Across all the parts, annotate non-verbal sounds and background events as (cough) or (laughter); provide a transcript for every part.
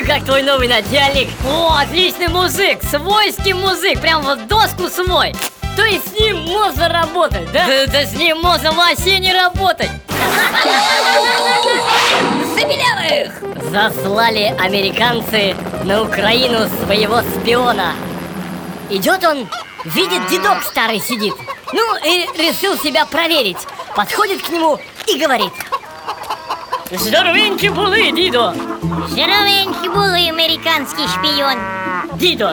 как твой новый начальник? О, отличный музык, свойский музык, прям вот доску свой! То есть с ним можно работать, да? Да, да. С ним можно вообще не работать! Забелявых! Заслали американцы на Украину своего шпиона Идет он, видит, дедок старый сидит. Ну и решил себя проверить. Подходит к нему и говорит Здоровенькі були, дідо Здоровенький були американський шпіон. Дідо,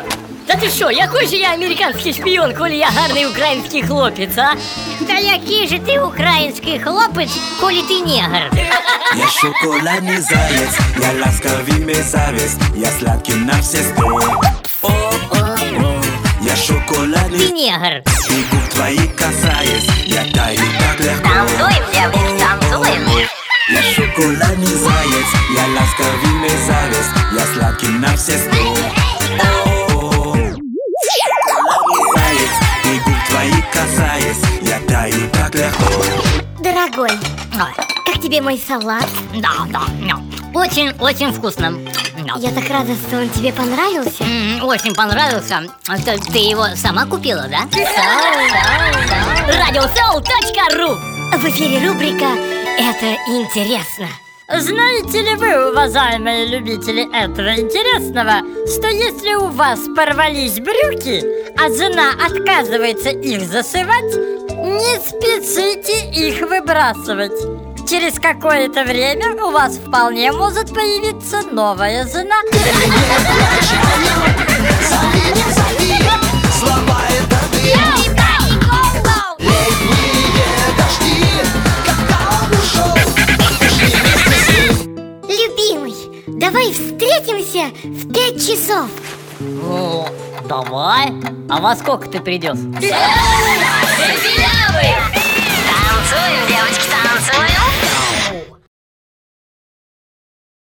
та ти що, який же я американський шпіон, коли я гарний український хлопець, а? Та який же ти український хлопець, коли ти негр? Я шоколадный заяц, я ласковый мерзавец Я сладкий на все сто О-о-о. Я Ти шоколадный негр. и губ твои касаясь Я таю заяц, я ласковый мерзавец Я сладкий на все сто заяц, и губ твои касаясь Я таю так легко Дорогой, как тебе мой салат? Да, да, да. Очень, очень вкусно. Я так рада, что он тебе понравился. Очень понравился. Это ты его сама купила, да? Радиосоу.ру В эфире рубрика «Это интересно». Знаете ли вы, уважаемые любители этого интересного, что если у вас порвались брюки, а жена отказывается их зашивать, не спешите их выбрасывать. Через какое-то время у вас вполне может появиться новая жена. (laughs) встретимся в пять часов. Ну, давай. А во сколько ты придешь? Танцуем, девочки, танцуем.